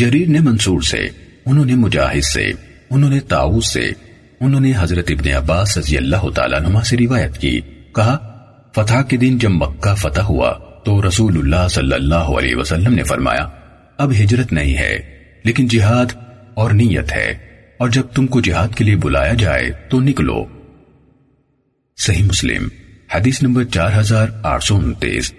جریر نے منصور سے، انہوں نے مجاہد سے، انہوں نے تاؤس سے، انہوں نے حضرت ابن عباس رضی اللہ تعالیٰ نما سے روایت کی۔ کہا، فتح کے دن جب مکہ فتح ہوا تو رسول اللہ صلی اللہ علیہ وسلم نے فرمایا، اب ہجرت نہیں ہے، لیکن جہاد اور نیت ہے، اور جب تم کو جہاد کے لیے بلایا جائے تو نکلو۔ صحیح مسلم، حدیث نمبر چار ہزار آٹھ سو انتیس۔